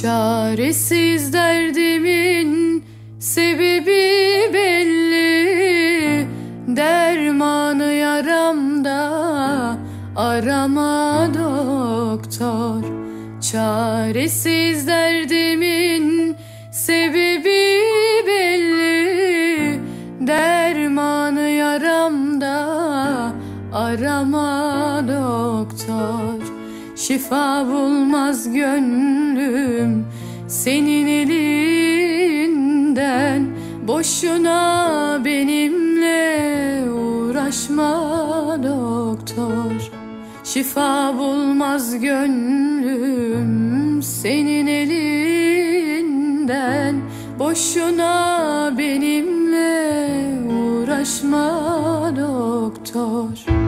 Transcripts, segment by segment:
Çaresiz derdimin sebebi belli. Dermanı yaramda arama doktor. Çaresiz derdimin sebebi belli. Dermanı yaramda arama doktor Şifa bulmaz gönlüm senin elinden. Boşuna benimle uğraşma doktor. Şifa bulmaz gönlüm senin elinden. Boşuna benimle uğraşma doktor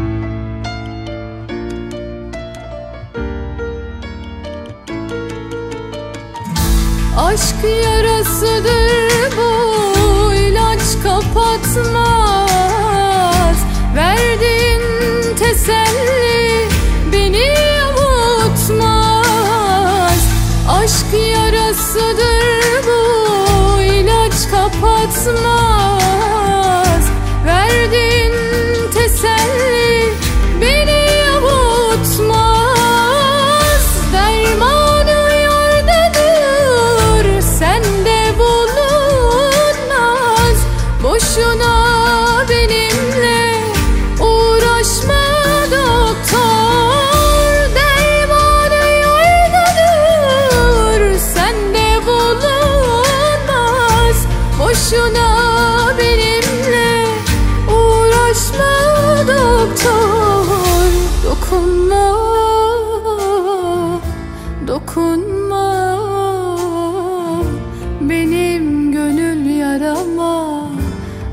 Aşk yarasıdır bu ilaç kapatmaz. Verdiğin teselli beni avutmaz. Aşk yarasıdır bu ilaç kapatmaz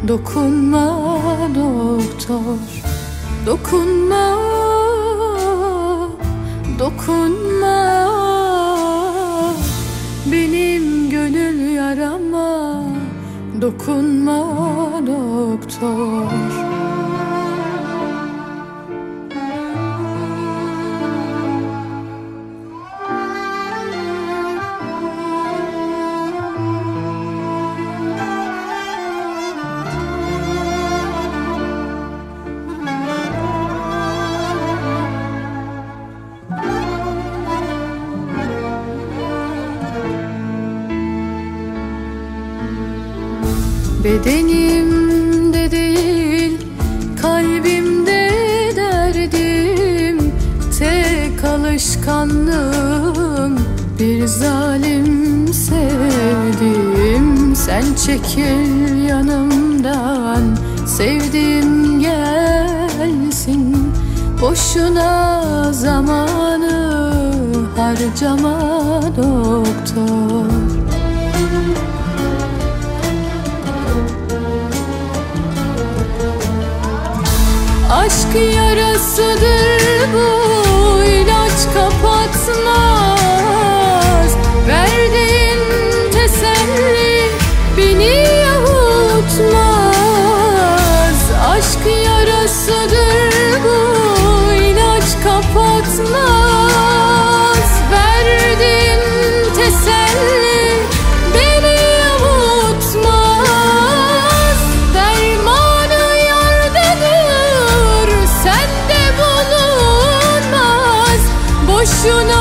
Dokunma doktor. Dokunma, dokunma. Benim gönül yarama. Dokunma doktor Bedenimde değil kalbimde derdim. Tek alışkanlığım bir zalim sevdim Sen çekil yanımdan sevdiğim gelsin. Boşuna zamanı harcama doktor Aşk yarasıdır bu ilaç kapatmaz Boşuna benimle